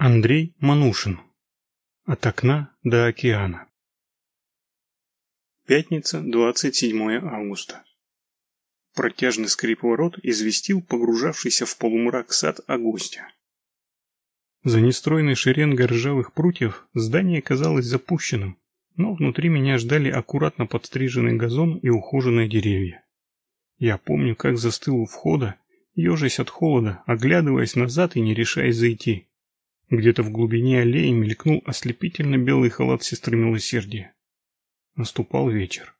Андрей Манушин. От окна до океана. Пятница, 27 августа. Протяжный скрип ворот известил погружавшийся в полумрак сад о госте. За нестройной шеренгой ржавых прутьев здание казалось запущенным, но внутри меня ждали аккуратно подстриженный газон и ухоженные деревья. Я помню, как застыл у входа, ежась от холода, оглядываясь назад и не решаясь зайти. Где-то в глубине аллеи мелькнул ослепительно белый халат сестры милосердия. Наступал вечер.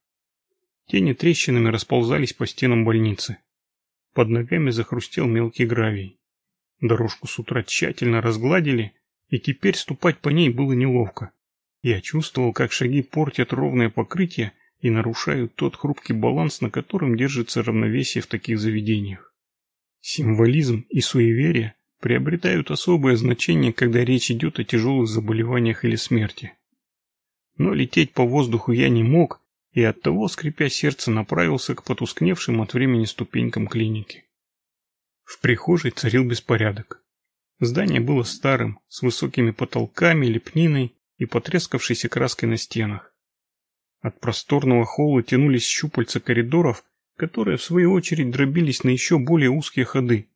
Тени трещинами расползались по стенам больницы. Под ногами захрустел мелкий гравий. Дорожку с утра тщательно разгладили, и теперь ступать по ней было неловко. Я чувствовал, как шаги портят ровное покрытие и нарушают тот хрупкий баланс, на котором держится равновесие в таких заведениях. Символизм и суеверие приобретают особое значение, когда речь идет о тяжелых заболеваниях или смерти. Но лететь по воздуху я не мог, и оттого, скрипя сердце, направился к потускневшим от времени ступенькам клиники. В прихожей царил беспорядок. Здание было старым, с высокими потолками, лепниной и потрескавшейся краской на стенах. От просторного холла тянулись щупальца коридоров, которые в свою очередь дробились на еще более узкие ходы,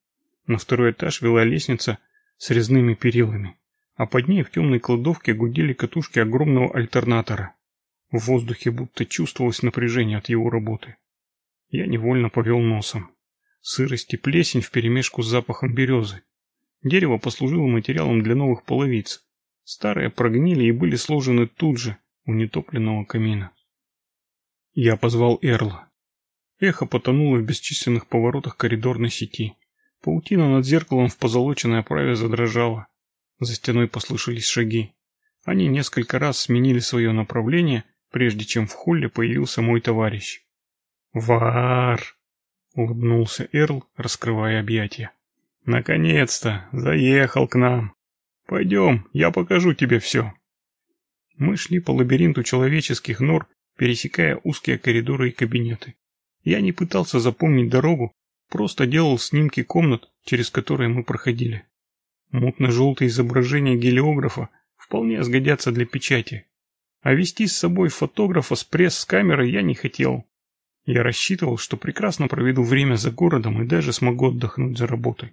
на второй этаж вела лестница с резными перилами, а под ней в темной кладовке гудели катушки огромного альтернатора. В воздухе будто чувствовалось напряжение от его работы. Я невольно повел носом. Сырость и плесень вперемешку с запахом березы. Дерево послужило материалом для новых половиц. Старые прогнили и были сложены тут же, у нетопленного камина. Я позвал Эрла. Эхо потонуло в бесчисленных поворотах коридорной сети. Паутина над зеркалом в позолоченной оправе задрожала. За стеной послышались шаги. Они несколько раз сменили свое направление, прежде чем в холле появился мой товарищ. «Вар!» — улыбнулся Эрл, раскрывая объятия. «Наконец-то! Заехал к нам! Пойдем, я покажу тебе все!» Мы шли по лабиринту человеческих нор, пересекая узкие коридоры и кабинеты. Я не пытался запомнить дорогу, Просто делал снимки комнат, через которые мы проходили. Мутно-желтые изображения гелиографа вполне сгодятся для печати. А вести с собой фотографа с пресс-камерой я не хотел. Я рассчитывал, что прекрасно проведу время за городом и даже смогу отдохнуть за работой.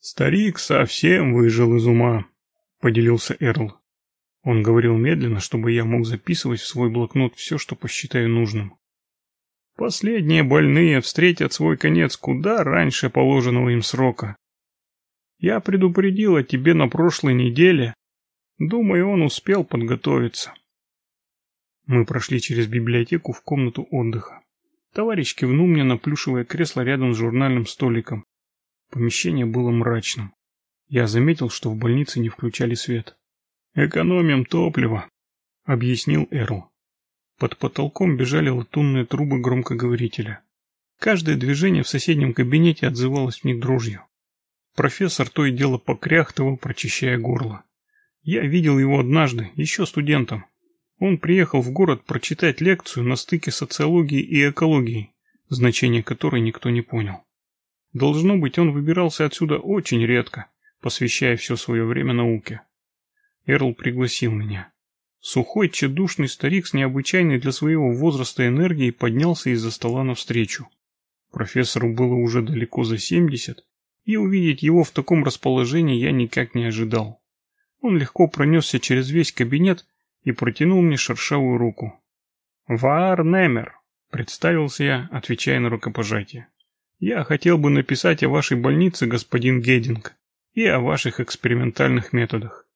«Старик совсем выжил из ума», — поделился Эрл. Он говорил медленно, чтобы я мог записывать в свой блокнот все, что посчитаю нужным. Последние больные встретят свой конец куда раньше положенного им срока. Я предупредил о тебе на прошлой неделе. Думаю, он успел подготовиться. Мы прошли через библиотеку в комнату отдыха. Товарищ кивнул мне на плюшевое кресло рядом с журнальным столиком. Помещение было мрачным. Я заметил, что в больнице не включали свет. «Экономим топливо», — объяснил Эрл. Под потолком бежали латунные трубы громкоговорителя. Каждое движение в соседнем кабинете отзывалось них дрожью. Профессор то и дело покряхтывал, прочищая горло. Я видел его однажды, еще студентом. Он приехал в город прочитать лекцию на стыке социологии и экологии, значение которой никто не понял. Должно быть, он выбирался отсюда очень редко, посвящая все свое время науке. Эрл пригласил меня. Сухой, тщедушный старик с необычайной для своего возраста энергией поднялся из-за стола навстречу. Профессору было уже далеко за семьдесят, и увидеть его в таком расположении я никак не ожидал. Он легко пронесся через весь кабинет и протянул мне шершавую руку. «Ваар Немер», — представился я, отвечая на рукопожатие. «Я хотел бы написать о вашей больнице, господин Гединг, и о ваших экспериментальных методах.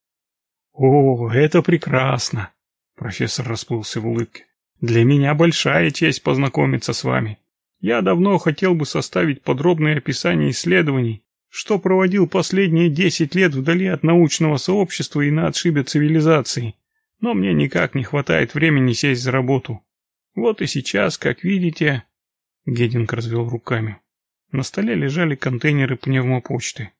«О, это прекрасно!» Профессор расплылся в улыбке. «Для меня большая честь познакомиться с вами. Я давно хотел бы составить подробное описание исследований, что проводил последние десять лет вдали от научного сообщества и на отшибе цивилизации, но мне никак не хватает времени сесть за работу. Вот и сейчас, как видите...» Гединг развел руками. На столе лежали контейнеры пневмопочты.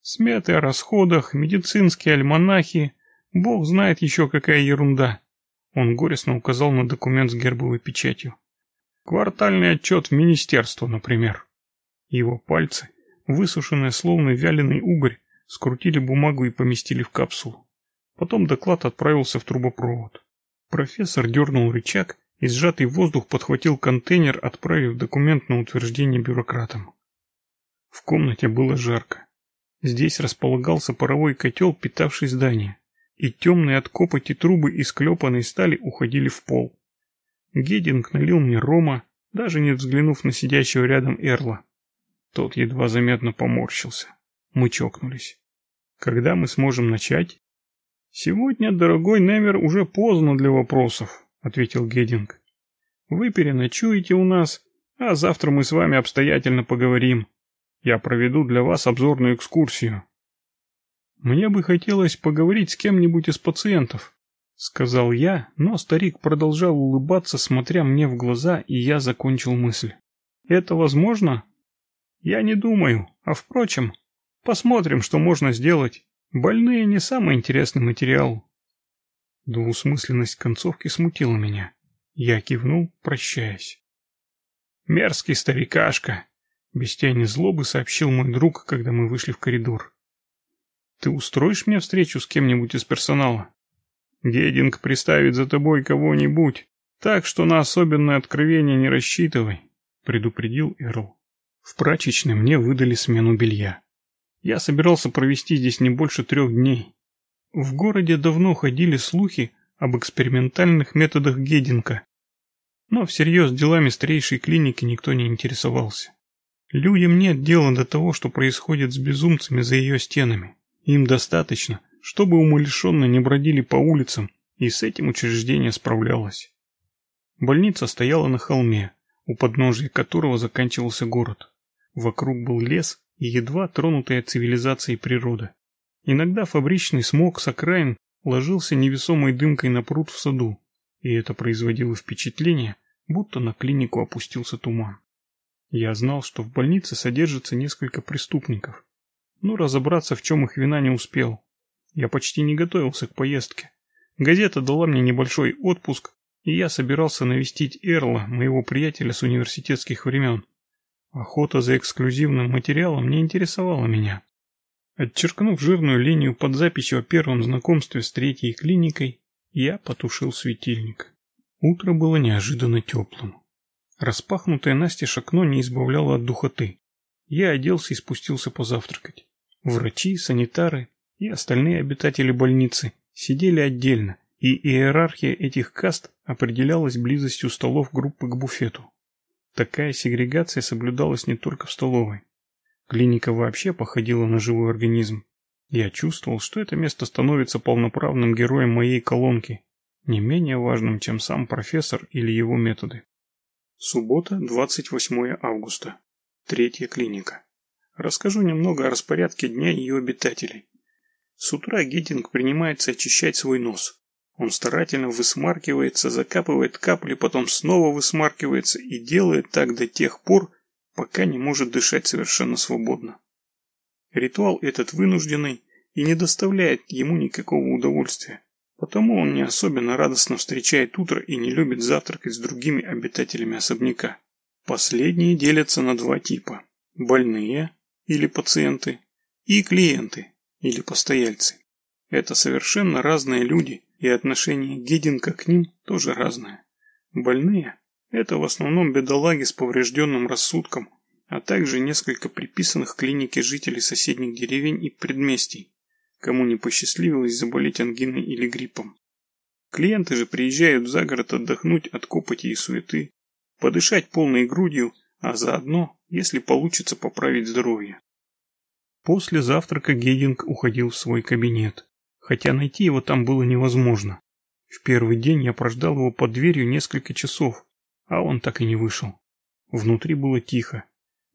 Сметы о расходах, медицинские альманахи, Бог знает еще какая ерунда. Он горестно указал на документ с гербовой печатью. Квартальный отчет в министерство, например. Его пальцы, высушенные словно вяленый угорь, скрутили бумагу и поместили в капсулу. Потом доклад отправился в трубопровод. Профессор дернул рычаг, и сжатый воздух подхватил контейнер, отправив документ на утверждение бюрократам. В комнате было жарко. Здесь располагался паровой котел, питавший здание, и темные от копоти трубы из клепанной стали уходили в пол. Гединг налил мне рома, даже не взглянув на сидящего рядом Эрла. Тот едва заметно поморщился. Мы чокнулись. Когда мы сможем начать? Сегодня, дорогой Немер, уже поздно для вопросов, ответил Гединг. Вы переночуете у нас, а завтра мы с вами обстоятельно поговорим. Я проведу для вас обзорную экскурсию. Мне бы хотелось поговорить с кем-нибудь из пациентов, сказал я, но старик продолжал улыбаться, смотря мне в глаза, и я закончил мысль. Это возможно? Я не думаю, а впрочем, посмотрим, что можно сделать. Больные не самый интересный материал. Двусмысленность концовки смутила меня. Я кивнул, прощаясь. Мерзкий старикашка, без тени злобы сообщил мой друг, когда мы вышли в коридор. Ты устроишь мне встречу с кем-нибудь из персонала? Гединг приставит за тобой кого-нибудь, так что на особенное откровение не рассчитывай, предупредил Эрл. В прачечной мне выдали смену белья. Я собирался провести здесь не больше трех дней. В городе давно ходили слухи об экспериментальных методах Гединга, но всерьез делами старейшей клиники никто не интересовался. Людям нет дела до того, что происходит с безумцами за ее стенами. Им достаточно, чтобы умалишенно не бродили по улицам, и с этим учреждение справлялось. Больница стояла на холме, у подножия которого заканчивался город. Вокруг был лес и едва тронутая цивилизацией природа. Иногда фабричный смог с окраин ложился невесомой дымкой на пруд в саду, и это производило впечатление, будто на клинику опустился туман. Я знал, что в больнице содержится несколько преступников, но разобраться, в чем их вина, не успел. Я почти не готовился к поездке. Газета дала мне небольшой отпуск, и я собирался навестить Эрла, моего приятеля с университетских времен. Охота за эксклюзивным материалом не интересовала меня. Отчеркнув жирную линию под записью о первом знакомстве с третьей клиникой, я потушил светильник. Утро было неожиданно теплым. Распахнутое настежь окно не избавляло от духоты. Я оделся и спустился позавтракать. Врачи, санитары и остальные обитатели больницы сидели отдельно, и иерархия этих каст определялась близостью столов группы к буфету. Такая сегрегация соблюдалась не только в столовой. Клиника вообще походила на живой организм. Я чувствовал, что это место становится полноправным героем моей колонки, не менее важным, чем сам профессор или его методы. Суббота, 28 августа. Третья клиника. Расскажу немного о распорядке дня ее обитателей. С утра Геттинг принимается очищать свой нос. Он старательно высмаркивается, закапывает капли, потом снова высмаркивается и делает так до тех пор, пока не может дышать совершенно свободно. Ритуал этот вынужденный и не доставляет ему никакого удовольствия. Потому он не особенно радостно встречает утро и не любит завтракать с другими обитателями особняка. Последние делятся на два типа – больные или пациенты и клиенты или постояльцы. Это совершенно разные люди, и отношение Гединка к ним тоже разное. Больные – это в основном бедолаги с поврежденным рассудком, а также несколько приписанных клинике жителей соседних деревень и предместий кому не посчастливилось заболеть ангиной или гриппом. Клиенты же приезжают за город отдохнуть от копоти и суеты, подышать полной грудью, а заодно, если получится, поправить здоровье. После завтрака Гединг уходил в свой кабинет, хотя найти его там было невозможно. В первый день я прождал его под дверью несколько часов, а он так и не вышел. Внутри было тихо.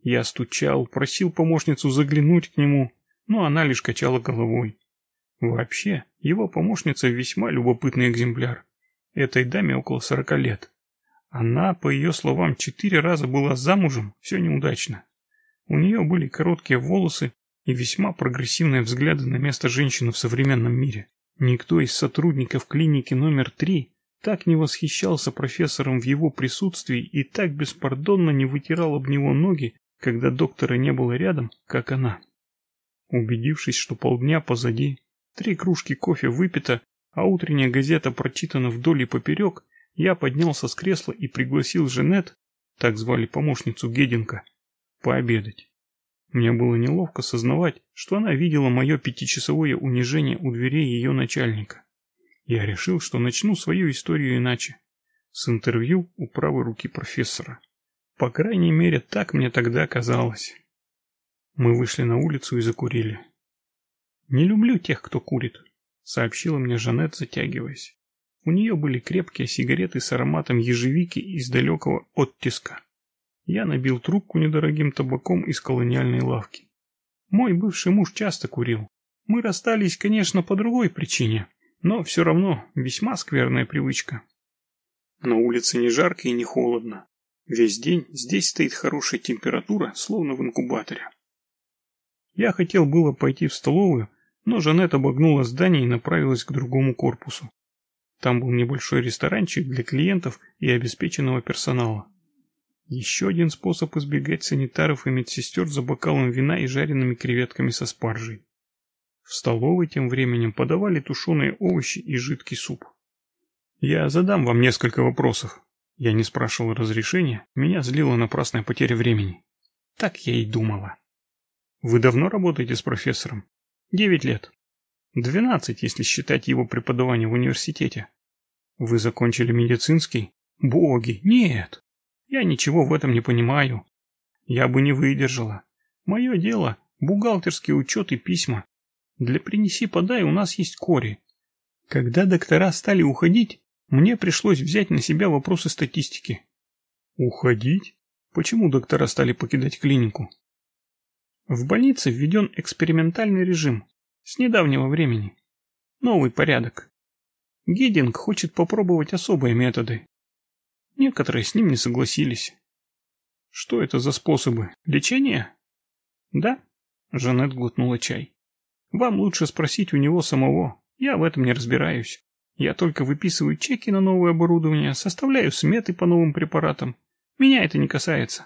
Я стучал, просил помощницу заглянуть к нему, но она лишь качала головой. Вообще, его помощница весьма любопытный экземпляр. Этой даме около сорока лет. Она, по ее словам, четыре раза была замужем, все неудачно. У нее были короткие волосы и весьма прогрессивные взгляды на место женщины в современном мире. Никто из сотрудников клиники номер три так не восхищался профессором в его присутствии и так беспардонно не вытирал об него ноги, когда доктора не было рядом, как она. Убедившись, что полдня позади, три кружки кофе выпито, а утренняя газета прочитана вдоль и поперек, я поднялся с кресла и пригласил Женет, так звали помощницу Гединка, пообедать. Мне было неловко сознавать, что она видела мое пятичасовое унижение у дверей ее начальника. Я решил, что начну свою историю иначе. С интервью у правой руки профессора. По крайней мере, так мне тогда казалось. Мы вышли на улицу и закурили. «Не люблю тех, кто курит», — сообщила мне Жанет, затягиваясь. У нее были крепкие сигареты с ароматом ежевики из далекого оттиска. Я набил трубку недорогим табаком из колониальной лавки. Мой бывший муж часто курил. Мы расстались, конечно, по другой причине, но все равно весьма скверная привычка. На улице не жарко и не холодно. Весь день здесь стоит хорошая температура, словно в инкубаторе. Я хотел было пойти в столовую, но Жанет обогнула здание и направилась к другому корпусу. Там был небольшой ресторанчик для клиентов и обеспеченного персонала. Еще один способ избегать санитаров и медсестер за бокалом вина и жареными креветками со спаржей. В столовой тем временем подавали тушеные овощи и жидкий суп. Я задам вам несколько вопросов. Я не спрашивал разрешения, меня злила напрасная потеря времени. Так я и думала. Вы давно работаете с профессором? Девять лет. Двенадцать, если считать его преподавание в университете. Вы закончили медицинский? Боги, нет. Я ничего в этом не понимаю. Я бы не выдержала. Мое дело – бухгалтерский учет и письма. Для принеси-подай у нас есть кори. Когда доктора стали уходить, мне пришлось взять на себя вопросы статистики. Уходить? Почему доктора стали покидать клинику? В больнице введен экспериментальный режим с недавнего времени. Новый порядок. Гиддинг хочет попробовать особые методы. Некоторые с ним не согласились. Что это за способы? Лечение? Да, Жанет глотнула чай. Вам лучше спросить у него самого. Я в этом не разбираюсь. Я только выписываю чеки на новое оборудование, составляю сметы по новым препаратам. Меня это не касается.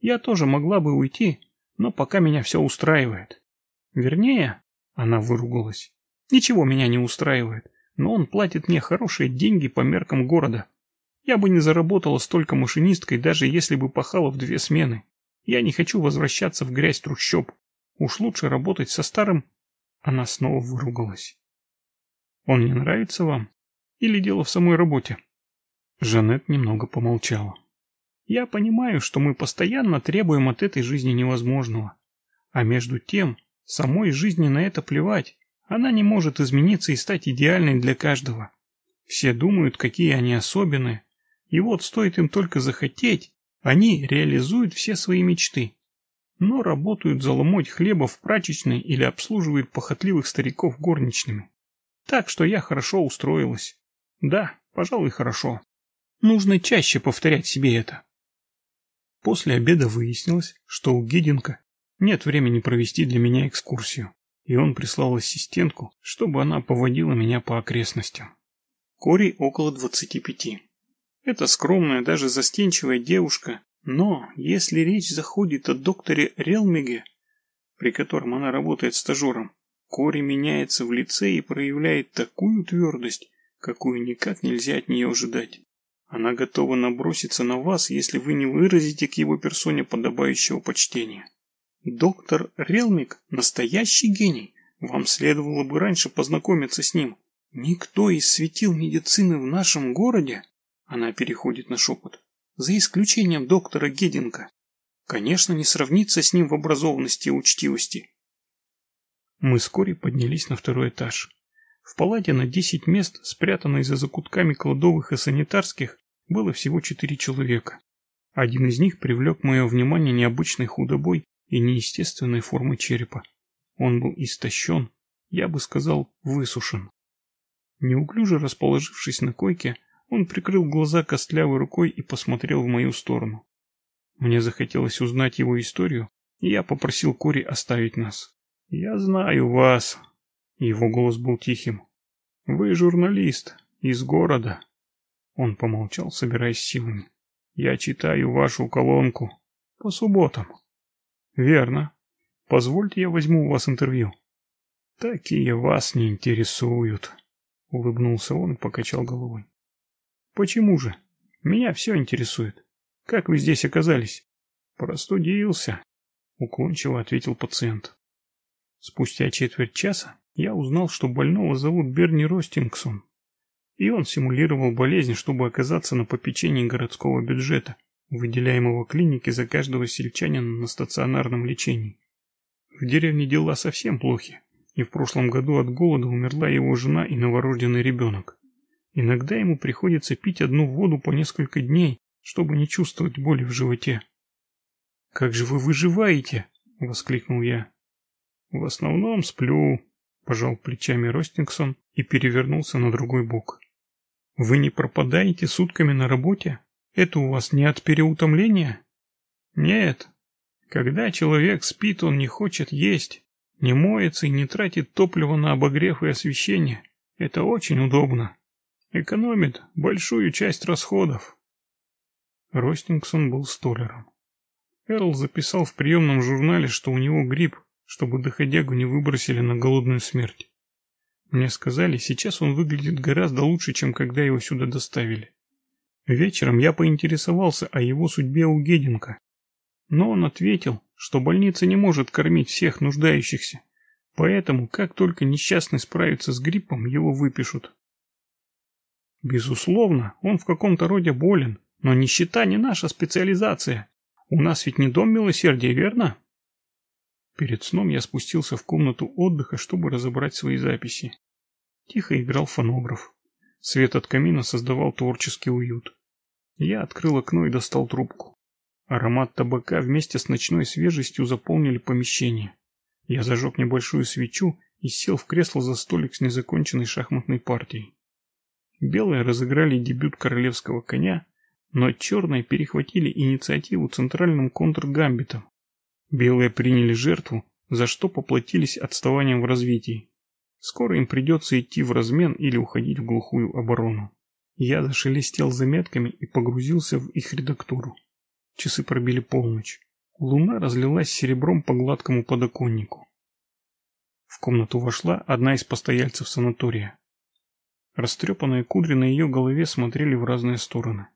Я тоже могла бы уйти, но пока меня все устраивает. Вернее, она выругалась. Ничего меня не устраивает, но он платит мне хорошие деньги по меркам города. Я бы не заработала столько машинисткой, даже если бы пахала в две смены. Я не хочу возвращаться в грязь трущоб. Уж лучше работать со старым... Она снова выругалась. Он не нравится вам? Или дело в самой работе? Жанет немного помолчала. Я понимаю, что мы постоянно требуем от этой жизни невозможного. А между тем, самой жизни на это плевать. Она не может измениться и стать идеальной для каждого. Все думают, какие они особенные, и вот стоит им только захотеть, они реализуют все свои мечты. Но работают за ломоть хлеба в прачечной или обслуживают похотливых стариков горничными. Так что я хорошо устроилась. Да, пожалуй, хорошо. Нужно чаще повторять себе это. После обеда выяснилось, что у Гиденко нет времени провести для меня экскурсию, и он прислал ассистентку, чтобы она поводила меня по окрестностям. Кори около двадцати пяти. Это скромная, даже застенчивая девушка, но если речь заходит о докторе Релмиге, при котором она работает стажером, Кори меняется в лице и проявляет такую твердость, какую никак нельзя от нее ожидать. Она готова наброситься на вас, если вы не выразите к его персоне подобающего почтения. Доктор Релмик – настоящий гений. Вам следовало бы раньше познакомиться с ним. Никто из светил медицины в нашем городе она переходит на шепот. За исключением доктора Гединка. Конечно, не сравнится с ним в образованности и учтивости. Мы вскоре поднялись на второй этаж. В палате на десять мест, спрятанной за закутками кладовых и санитарских, было всего четыре человека. Один из них привлек мое внимание необычной худобой и неестественной формой черепа. Он был истощен, я бы сказал, высушен. Неуклюже расположившись на койке, он прикрыл глаза костлявой рукой и посмотрел в мою сторону. Мне захотелось узнать его историю, и я попросил Кори оставить нас. «Я знаю вас». Его голос был тихим. «Вы журналист из города». Он помолчал, собираясь силами. «Я читаю вашу колонку по субботам». «Верно. Позвольте я возьму у вас интервью. Такие вас не интересуют, улыбнулся он и покачал головой. Почему же? Меня все интересует. Как вы здесь оказались? Простудился, уклончиво ответил пациент. Спустя четверть часа я узнал, что больного зовут Берни Ростингсон, и он симулировал болезнь, чтобы оказаться на попечении городского бюджета, выделяемого клинике за каждого сельчанина на стационарном лечении. В деревне дела совсем плохи, и в прошлом году от голода умерла его жена и новорожденный ребенок. Иногда ему приходится пить одну воду по несколько дней, чтобы не чувствовать боли в животе. «Как же вы выживаете?» — воскликнул я. «В основном сплю», — пожал плечами Ростингсон и перевернулся на другой бок. «Вы не пропадаете сутками на работе? Это у вас не от переутомления?» «Нет. Когда человек спит, он не хочет есть, не моется и не тратит топливо на обогрев и освещение. Это очень удобно. Экономит большую часть расходов». Ростингсон был столером. Эрл записал в приемном журнале, что у него грипп, чтобы доходягу не выбросили на голодную смерть. Мне сказали, сейчас он выглядит гораздо лучше, чем когда его сюда доставили. Вечером я поинтересовался о его судьбе у Геденко. Но он ответил, что больница не может кормить всех нуждающихся, поэтому как только несчастный справится с гриппом, его выпишут. Безусловно, он в каком-то роде болен, но нищета не наша специализация. У нас ведь не дом милосердия, верно? Перед сном я спустился в комнату отдыха, чтобы разобрать свои записи. Тихо играл фонограф. Свет от камина создавал творческий уют. Я открыл окно и достал трубку. Аромат табака вместе с ночной свежестью заполнили помещение. Я зажег небольшую свечу и сел в кресло за столик с незаконченной шахматной партией. Белые разыграли дебют королевского коня, но черные перехватили инициативу центральным контргамбитом. Белые приняли жертву, за что поплатились отставанием в развитии. Скоро им придется идти в размен или уходить в глухую оборону. Я зашелестел заметками и погрузился в их редактуру. Часы пробили полночь. Луна разлилась серебром по гладкому подоконнику. В комнату вошла одна из постояльцев санатория. Растрепанные кудри на ее голове смотрели в разные стороны.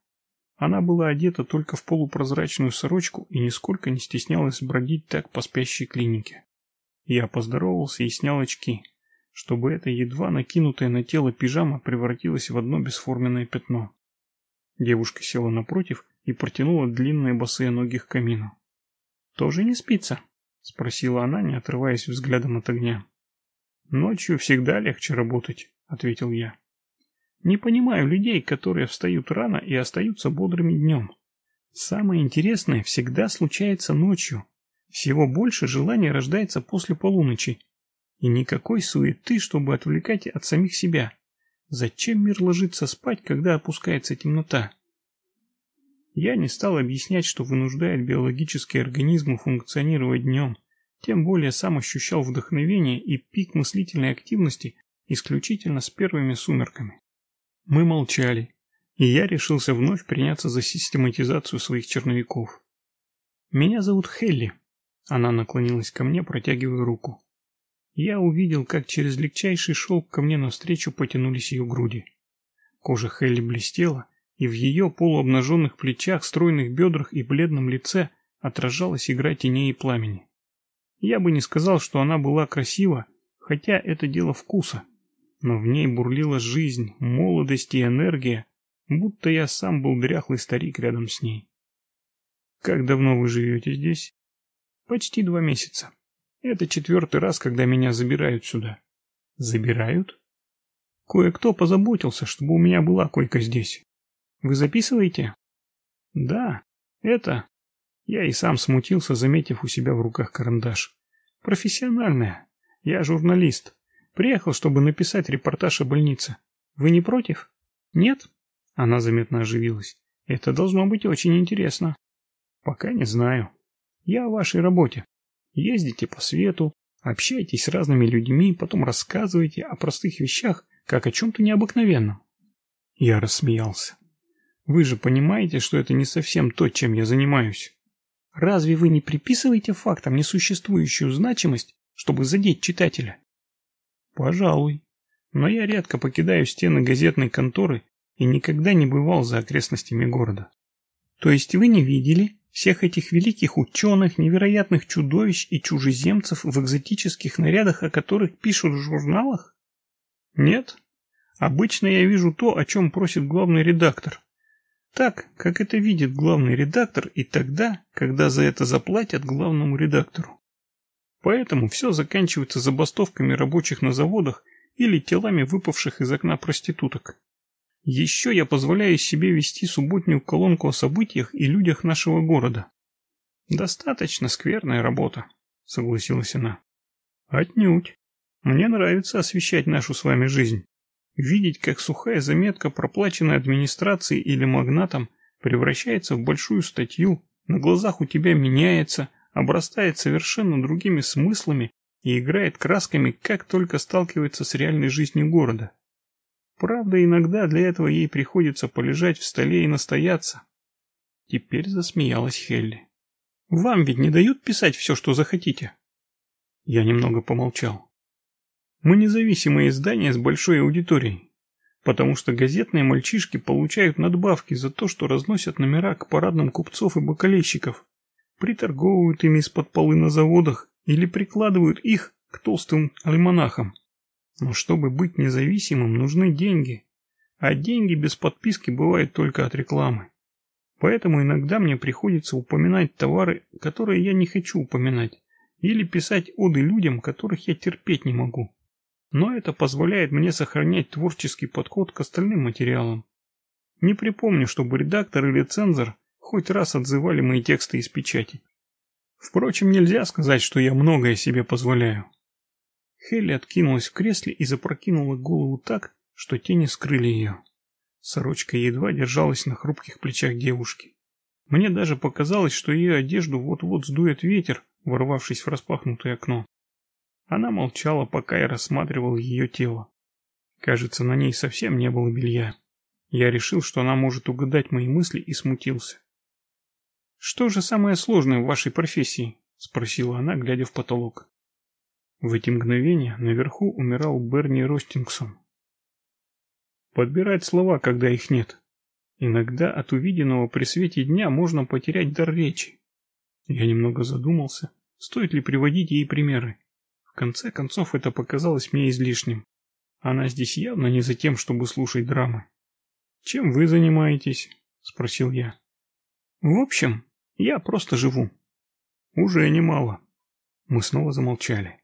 Она была одета только в полупрозрачную сорочку и нисколько не стеснялась бродить так по спящей клинике. Я поздоровался и снял очки, чтобы эта едва накинутая на тело пижама превратилась в одно бесформенное пятно. Девушка села напротив и протянула длинные босые ноги к камину. «Тоже не спится?» — спросила она, не отрываясь взглядом от огня. «Ночью всегда легче работать», — ответил я. Не понимаю людей, которые встают рано и остаются бодрыми днем. Самое интересное всегда случается ночью. Всего больше желания рождается после полуночи. И никакой суеты, чтобы отвлекать от самих себя. Зачем мир ложится спать, когда опускается темнота? Я не стал объяснять, что вынуждает биологические организмы функционировать днем. Тем более сам ощущал вдохновение и пик мыслительной активности исключительно с первыми сумерками. Мы молчали, и я решился вновь приняться за систематизацию своих черновиков. «Меня зовут Хелли», — она наклонилась ко мне, протягивая руку. Я увидел, как через легчайший шелк ко мне навстречу потянулись ее груди. Кожа Хелли блестела, и в ее полуобнаженных плечах, стройных бедрах и бледном лице отражалась игра теней и пламени. Я бы не сказал, что она была красива, хотя это дело вкуса но в ней бурлила жизнь, молодость и энергия, будто я сам был дряхлый старик рядом с ней. «Как давно вы живете здесь?» «Почти два месяца. Это четвертый раз, когда меня забирают сюда». «Забирают?» «Кое-кто позаботился, чтобы у меня была койка здесь. Вы записываете?» «Да, это...» Я и сам смутился, заметив у себя в руках карандаш. «Профессиональная. Я журналист. Приехал, чтобы написать репортаж о больнице. Вы не против? Нет? Она заметно оживилась. Это должно быть очень интересно. Пока не знаю. Я о вашей работе. Ездите по свету, общайтесь с разными людьми, потом рассказывайте о простых вещах, как о чем-то необыкновенном. Я рассмеялся. Вы же понимаете, что это не совсем то, чем я занимаюсь. Разве вы не приписываете фактам несуществующую значимость, чтобы задеть читателя? Пожалуй. Но я редко покидаю стены газетной конторы и никогда не бывал за окрестностями города. То есть вы не видели всех этих великих ученых, невероятных чудовищ и чужеземцев в экзотических нарядах, о которых пишут в журналах? Нет. Обычно я вижу то, о чем просит главный редактор. Так, как это видит главный редактор и тогда, когда за это заплатят главному редактору. Поэтому все заканчивается забастовками рабочих на заводах или телами выпавших из окна проституток. Еще я позволяю себе вести субботнюю колонку о событиях и людях нашего города. Достаточно скверная работа, согласилась она. Отнюдь. Мне нравится освещать нашу с вами жизнь. Видеть, как сухая заметка, проплаченная администрацией или магнатом, превращается в большую статью, на глазах у тебя меняется, обрастает совершенно другими смыслами и играет красками, как только сталкивается с реальной жизнью города. Правда, иногда для этого ей приходится полежать в столе и настояться. Теперь засмеялась Хелли. «Вам ведь не дают писать все, что захотите?» Я немного помолчал. «Мы независимое издание с большой аудиторией, потому что газетные мальчишки получают надбавки за то, что разносят номера к парадным купцов и бакалейщиков, приторговывают ими из-под полы на заводах или прикладывают их к толстым альманахам. Но чтобы быть независимым, нужны деньги. А деньги без подписки бывают только от рекламы. Поэтому иногда мне приходится упоминать товары, которые я не хочу упоминать, или писать оды людям, которых я терпеть не могу. Но это позволяет мне сохранять творческий подход к остальным материалам. Не припомню, чтобы редактор или цензор хоть раз отзывали мои тексты из печати. Впрочем, нельзя сказать, что я многое себе позволяю. Хелли откинулась в кресле и запрокинула голову так, что тени скрыли ее. Сорочка едва держалась на хрупких плечах девушки. Мне даже показалось, что ее одежду вот-вот сдует ветер, ворвавшись в распахнутое окно. Она молчала, пока я рассматривал ее тело. Кажется, на ней совсем не было белья. Я решил, что она может угадать мои мысли и смутился. «Что же самое сложное в вашей профессии?» — спросила она, глядя в потолок. В эти мгновения наверху умирал Берни Ростингсон. Подбирать слова, когда их нет. Иногда от увиденного при свете дня можно потерять дар речи. Я немного задумался, стоит ли приводить ей примеры. В конце концов, это показалось мне излишним. Она здесь явно не за тем, чтобы слушать драмы. «Чем вы занимаетесь?» — спросил я. «В общем, я просто живу». «Уже немало». Мы снова замолчали.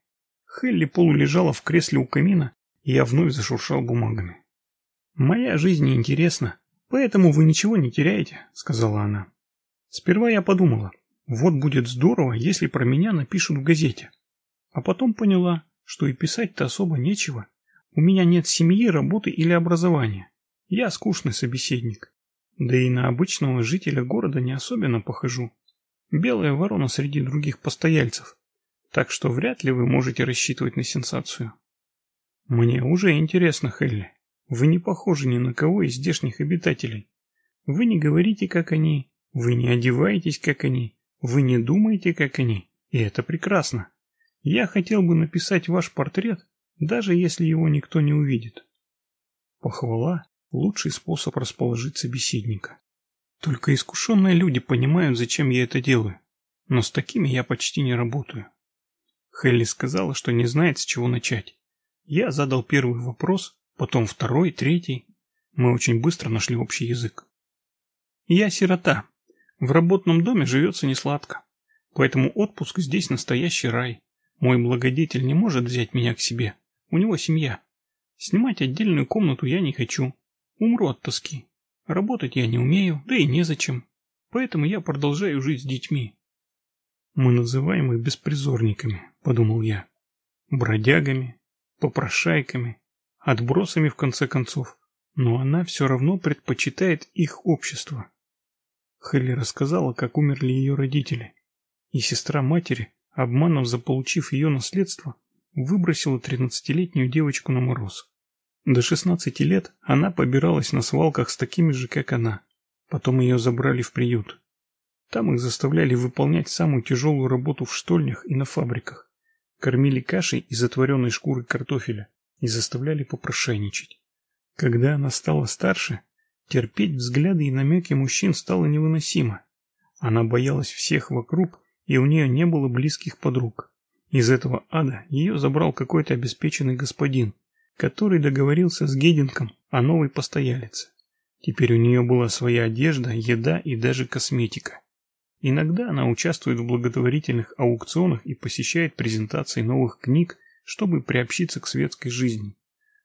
Хелли полулежала в кресле у камина, и я вновь зашуршал бумагами. «Моя жизнь неинтересна, поэтому вы ничего не теряете», — сказала она. Сперва я подумала, вот будет здорово, если про меня напишут в газете. А потом поняла, что и писать-то особо нечего. У меня нет семьи, работы или образования. Я скучный собеседник. Да и на обычного жителя города не особенно похожу. Белая ворона среди других постояльцев. Так что вряд ли вы можете рассчитывать на сенсацию. Мне уже интересно, Хелли. Вы не похожи ни на кого из здешних обитателей. Вы не говорите, как они, вы не одеваетесь, как они, вы не думаете, как они, и это прекрасно. Я хотел бы написать ваш портрет, даже если его никто не увидит. Похвала – лучший способ расположить собеседника. Только искушенные люди понимают, зачем я это делаю, но с такими я почти не работаю. Хелли сказала, что не знает, с чего начать. Я задал первый вопрос, потом второй, третий. Мы очень быстро нашли общий язык. Я сирота. В работном доме живется несладко. Поэтому отпуск здесь настоящий рай. Мой благодетель не может взять меня к себе. У него семья. Снимать отдельную комнату я не хочу. Умру от тоски. Работать я не умею, да и незачем. Поэтому я продолжаю жить с детьми. Мы называем их беспризорниками, подумал я. Бродягами, попрошайками, отбросами в конце концов. Но она все равно предпочитает их общество. Хелли рассказала, как умерли ее родители. И сестра матери, обманом заполучив ее наследство, выбросила тринадцатилетнюю девочку на мороз. До шестнадцати лет она побиралась на свалках с такими же, как она. Потом ее забрали в приют. Там их заставляли выполнять самую тяжелую работу в штольнях и на фабриках. Кормили кашей из отваренной шкуры картофеля и заставляли попрошайничать. Когда она стала старше, терпеть взгляды и намеки мужчин стало невыносимо. Она боялась всех вокруг, и у нее не было близких подруг. Из этого ада ее забрал какой-то обеспеченный господин, который договорился с Гединком о новой постоялице. Теперь у нее была своя одежда, еда и даже косметика. Иногда она участвует в благотворительных аукционах и посещает презентации новых книг, чтобы приобщиться к светской жизни,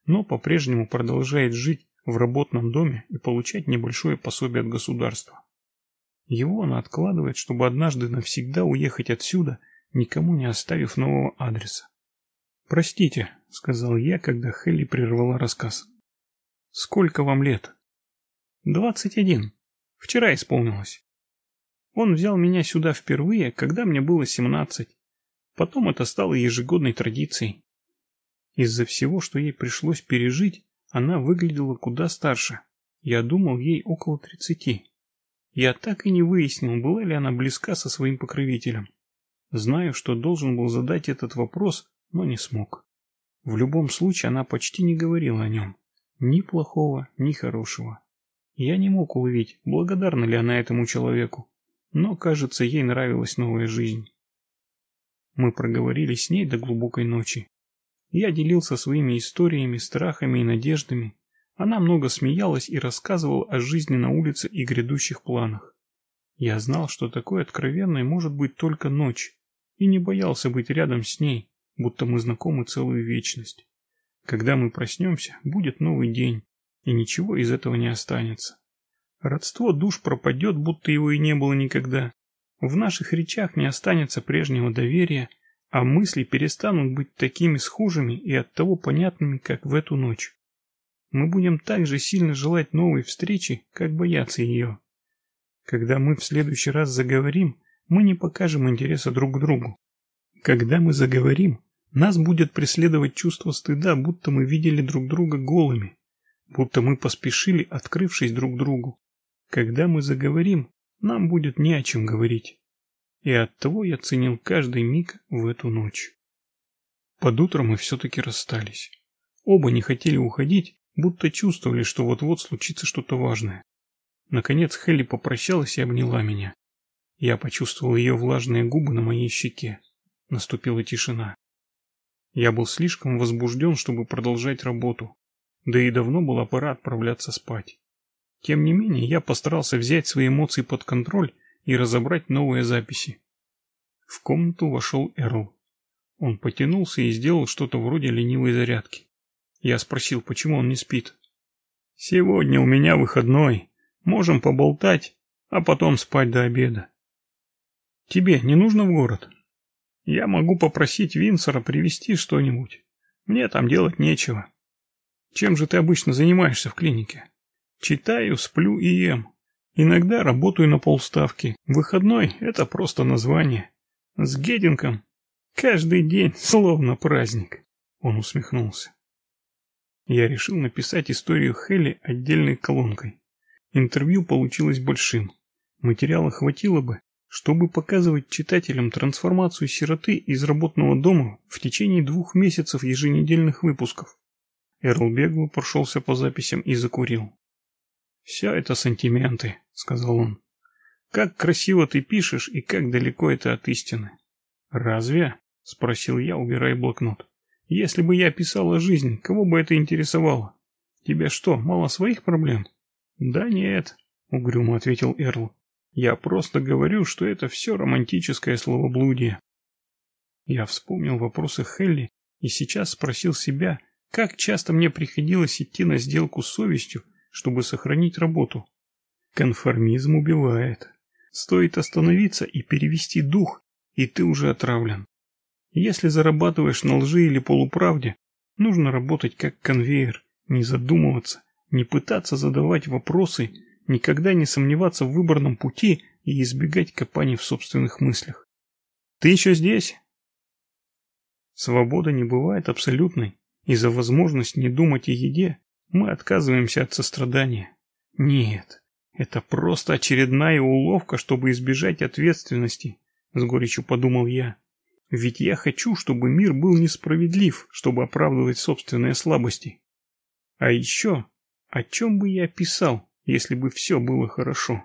но по-прежнему продолжает жить в работном доме и получать небольшое пособие от государства. Его она откладывает, чтобы однажды навсегда уехать отсюда, никому не оставив нового адреса. «Простите», — сказал я, когда Хелли прервала рассказ. «Сколько вам лет?» «Двадцать один. Вчера исполнилось. Он взял меня сюда впервые, когда мне было семнадцать. Потом это стало ежегодной традицией. Из-за всего, что ей пришлось пережить, она выглядела куда старше. Я думал, ей около тридцати. Я так и не выяснил, была ли она близка со своим покровителем. Знаю, что должен был задать этот вопрос, но не смог. В любом случае она почти не говорила о нем. Ни плохого, ни хорошего. Я не мог уловить, благодарна ли она этому человеку, но, кажется, ей нравилась новая жизнь. Мы проговорили с ней до глубокой ночи. Я делился своими историями, страхами и надеждами. Она много смеялась и рассказывала о жизни на улице и грядущих планах. Я знал, что такой откровенной может быть только ночь, и не боялся быть рядом с ней, будто мы знакомы целую вечность. Когда мы проснемся, будет новый день, и ничего из этого не останется. Родство душ пропадет, будто его и не было никогда. В наших речах не останется прежнего доверия, а мысли перестанут быть такими схожими и оттого понятными, как в эту ночь. Мы будем так же сильно желать новой встречи, как бояться ее. Когда мы в следующий раз заговорим, мы не покажем интереса друг к другу. Когда мы заговорим, нас будет преследовать чувство стыда, будто мы видели друг друга голыми, будто мы поспешили, открывшись друг другу. Когда мы заговорим, нам будет не о чем говорить. И оттого я ценил каждый миг в эту ночь. Под утро мы все-таки расстались. Оба не хотели уходить, будто чувствовали, что вот-вот случится что-то важное. Наконец Хелли попрощалась и обняла меня. Я почувствовал ее влажные губы на моей щеке. Наступила тишина. Я был слишком возбужден, чтобы продолжать работу. Да и давно была пора отправляться спать. Тем не менее, я постарался взять свои эмоции под контроль и разобрать новые записи. В комнату вошел Эрл. Он потянулся и сделал что-то вроде ленивой зарядки. Я спросил, почему он не спит. «Сегодня у меня выходной. Можем поболтать, а потом спать до обеда». «Тебе не нужно в город?» «Я могу попросить Винсора привезти что-нибудь. Мне там делать нечего». «Чем же ты обычно занимаешься в клинике?» Читаю, сплю и ем. Иногда работаю на полставки. Выходной – это просто название. С Гединком каждый день словно праздник. Он усмехнулся. Я решил написать историю Хелли отдельной колонкой. Интервью получилось большим. Материала хватило бы, чтобы показывать читателям трансформацию сироты из работного дома в течение двух месяцев еженедельных выпусков. Эрл бегло прошелся по записям и закурил. «Все это сантименты», — сказал он. «Как красиво ты пишешь и как далеко это от истины». «Разве?» — спросил я, убирая блокнот. «Если бы я писала жизнь, кого бы это интересовало? Тебе что, мало своих проблем?» «Да нет», — угрюмо ответил Эрл. «Я просто говорю, что это все романтическое словоблудие». Я вспомнил вопросы Хелли и сейчас спросил себя, как часто мне приходилось идти на сделку с совестью, чтобы сохранить работу. Конформизм убивает. Стоит остановиться и перевести дух, и ты уже отравлен. Если зарабатываешь на лжи или полуправде, нужно работать как конвейер, не задумываться, не пытаться задавать вопросы, никогда не сомневаться в выбранном пути и избегать копаний в собственных мыслях. Ты еще здесь? Свобода не бывает абсолютной, и за возможность не думать о еде мы отказываемся от сострадания. Нет, Это просто очередная уловка, чтобы избежать ответственности, с горечью подумал я. Ведь я хочу, чтобы мир был несправедлив, чтобы оправдывать собственные слабости. А еще, о чем бы я писал, если бы все было хорошо?